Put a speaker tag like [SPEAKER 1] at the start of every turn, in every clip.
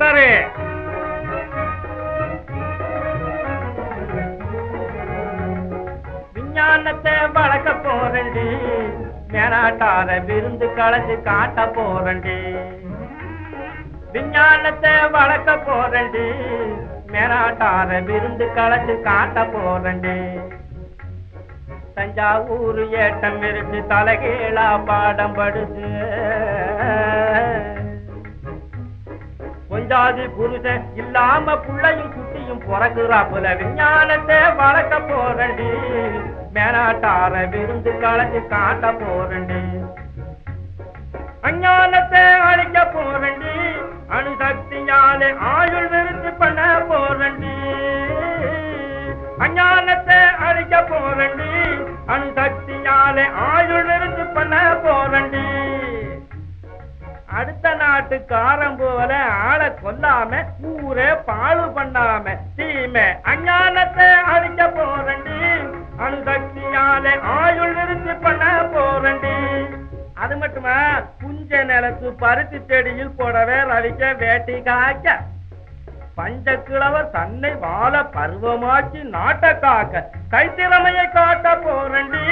[SPEAKER 1] சரி. விஞ்ஞானத்தை வளர்க்க போறண்டி மேலாட்டார விருந்து கலந்து காட்ட போறண்டி விஞ்ஞானத்தை வளர்க்க போறண்டி மேலாட்டார விருந்து கலந்து காட்ட போறண்டி தஞ்சாவூர் ஏட்டம் இருந்து தலைகீழா பாடம் படுது கொஞ்சாதி புருஷன் இல்லாம புள்ளையும் குட்டியும் பிறகுறாப்புல விஞ்ஞானத்தை வளர்க்க போறண்டி மேலாட்டார விருந்து கலந்து காட்ட போறண்டி அஞ்ஞானத்தை அழிக்க போறண்டி அணுசக்தியாலே ஆயுள் விருத்தி பண்ண போறண்டி அஞ்ஞானத்தை அழிக்க போறண்டி அணுசக்தியாலே ஆயுள் விருத்தி பண்ண போறண்டி அடுத்த நாட்டுக்காரன் போல சொல்லாம ஊரே பாழு பண்ணாம தீமை அஞ்ஞானத்தை அழிக்க போறண்டி அணுசக்தியாலே ஆயுள் விருத்தி பண்ண போறண்டி அது மட்டுமா புஞ்ச நிலத்து பருத்தி செடியில் போடவே ரவிக்க வேட்டி காய்க்க. பஞ்ச கிழவர் தன்னை வாழ பருவமாக்கி நாட்ட காக்க. கைத்திறமையை காட்ட போறண்டி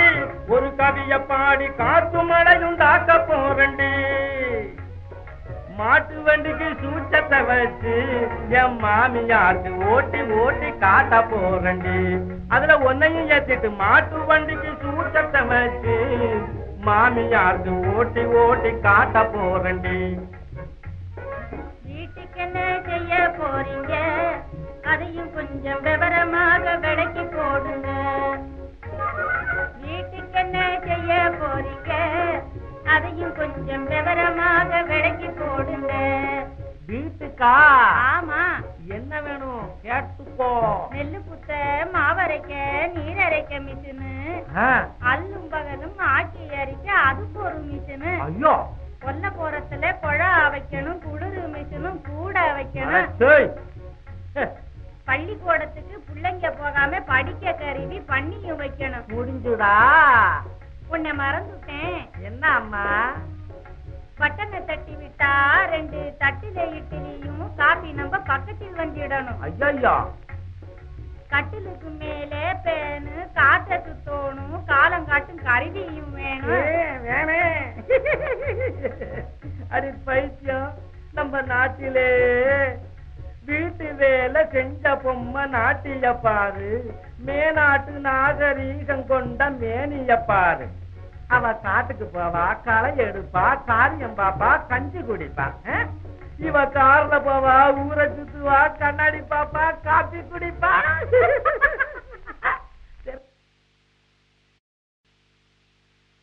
[SPEAKER 1] ஒரு கவிய பாடி காத்து மழையுண்டாக்க போறண்டி மாட்டு வண்டிக்கு சூச்சத்தை வச்சு என் மாமியாருக்கு ஓட்டி ஓட்டி காட்ட போறண்டி அதுல ஒன்னையும் ஏத்திட்டு மாட்டு வண்டிக்கு சூச்சத்தை வச்சு மாமியாருக்கு ஓட்டி ஓட்டி காட்ட போறண்டி
[SPEAKER 2] அதையும் கொஞ்சம் விவரமாக விளக்கி போடுங்க. வீட்டுக்கா? ஆமா.
[SPEAKER 1] என்ன வேணும்? கேட்டுக்கோ.
[SPEAKER 2] நெல்லு குத்த மாவரைக்க நீர் அரைக்க மிஷினு அல்லும் பகலும் ஆக்கி அரிக்க அதுக்கு ஒரு மிஷினு.
[SPEAKER 1] ஐயோ.
[SPEAKER 2] கொல்ல போறத்துல குழா வைக்கணும் குளிர் மிஷினும் கூட வைக்கணும் பள்ளிக்கூடத்துக்கு பிள்ளைங்க போகாம படிக்க கருவி பண்ணியும் வைக்கணும்.
[SPEAKER 1] முடிஞ்சுடா.
[SPEAKER 2] உன்னை மறந்துட்டேன்.
[SPEAKER 1] என்ன அம்மா?
[SPEAKER 2] பட்டனை தட்டி விட்டா ரெண்டு தட்டில இட்லியும் காபி நம்ம பக்கத்தில் வந்துடணும்.
[SPEAKER 1] ஐயோ
[SPEAKER 2] கட்டிலுக்கு மேலே பேனு காத்த சுத்தோணும் காலம் காட்டும் கருவியும் வேணும்.
[SPEAKER 1] வேணே. அடி பைத்தியம். நம்ம நாட்டிலே வீட்டு வேலை செஞ்ச பொம்மை நாட்டிய பாரு. மேநாட்டு நாகரீகம் கொண்ட மேனிய பாரு. அவ காட்டுக்கு போவா களை எடுப்பா காரியம் பாப்பா கஞ்சி குடிப்பா இவ கார்ல போவா ஊரை சுத்துவா கண்ணாடி பாப்பா காப்பி குடிப்பா.